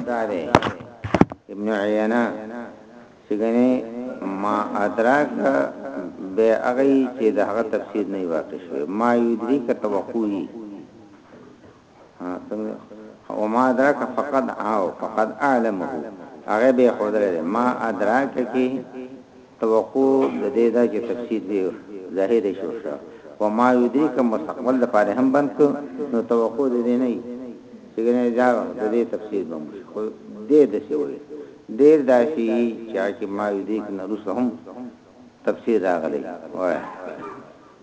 همدا دی ابن عینا څنګه ما ادراک به هغه چې د هغه تفسیر نه واقع شوی ما یدریک توقعی څنګه او ما ادراک فقط او فقط اعلمه هغه به خدای ما ادراک کې توقع د دې دا چې تفسیر دې ظاهر دې شو شه و ما یدریک مستقبل د پاره هم بند کو نو توقع د دې نه چې ګنه دا د دې تفسیر به مو خو دې د څه وي ډیر داسي چې چې ما یدریک نه رسهم تفسیر راغلی وای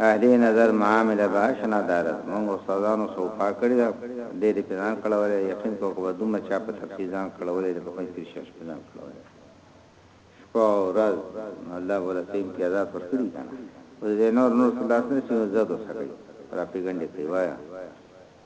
اهلي نظر معامله به اشنا دارد مونږ استادانو سوفا کړي ده ډير يې په ځان کړولی يقين کوه که به دومره چا په تفصيل ځان کړولی لکه پنځ پير شيخ په ځان کړولی شپه او ورځ نو الله به ورته څه امتيازات ورکړي وي کنه اوس به نور نور څه لاس نه سي نو زه دوسه کوي پراپيګنډې کوي وايه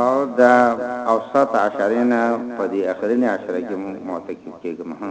او د اوسط عشرې نه په دې اخرني عشره کې معتکف کېږم ها.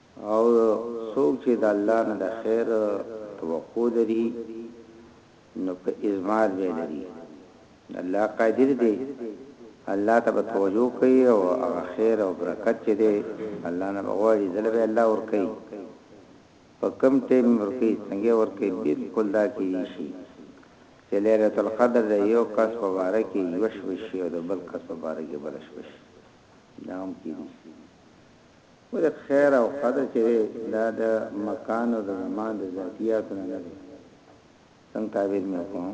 او څوک چې د الله نه د خیر توقع لري نو په اضمار به لري الله قادر دی الله ته به توجه کوي او هغه خیر او برکت چې دی الله نه بغواړي زله به الله ور کوي په کم ټیم ور کوي څنګه ور کوي بالکل دا کې شي چې ليله القدر د یو کس په باره کې یو شپه شي او د بل کس په باره کې بل شپه شي دا هم کېږي ولی خیر او قدر چه دی دا د مکان او د زمان د ذاتیاتو نه دی څنګه تعبیر مې وکړو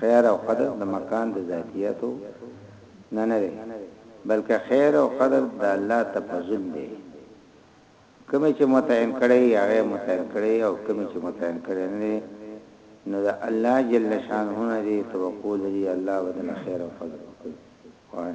خیر او قدر د مکان د ذاتیاتو نه نه دی بلکې خیر او قدر د الله تفضل دی کوم چې متعین کړي هغه متعین کړي او کوم چې متعین کړي نه دی نو د الله جل شانه نه دی توکل دی الله بدل خیر او فضل کوي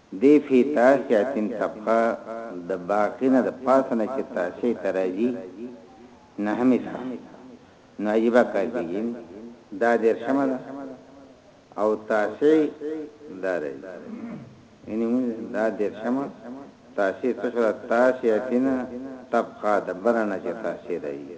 دې فی تاسیعتین طبقه د باقی نه د پاسه نه چې تاسیع ته راځي نهمی ده نو عجیبه کار کیږي دا دېرشمه ده او تاسیع دا راځي یعنی مونږ دا دېرشمه تاسیع څه شوه تاسیعتین طبقه د بره نه چې تاسیع راځي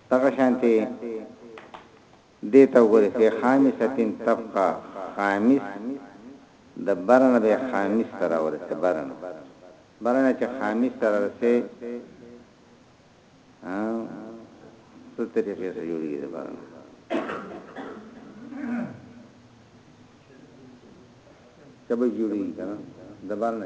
دغه شانتې دې ته وګورئ فی خامسة طبقه خامس د بر نه به خامس ته راورسې بر نه بر نه چې خامس ته رارسې څه طریقې سره جوړیږي د بر نه څه به جوړیږي کنه د بر نه